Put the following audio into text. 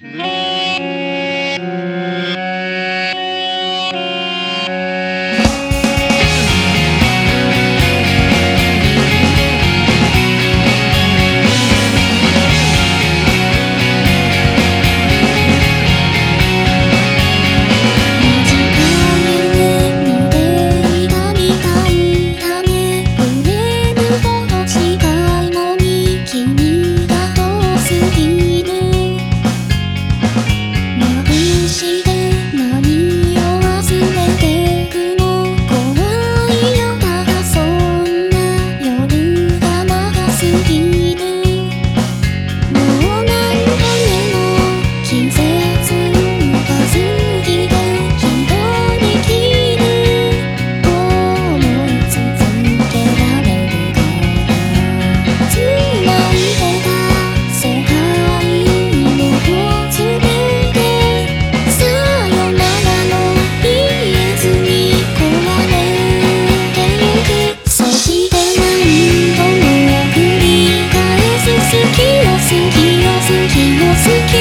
Blue. 好き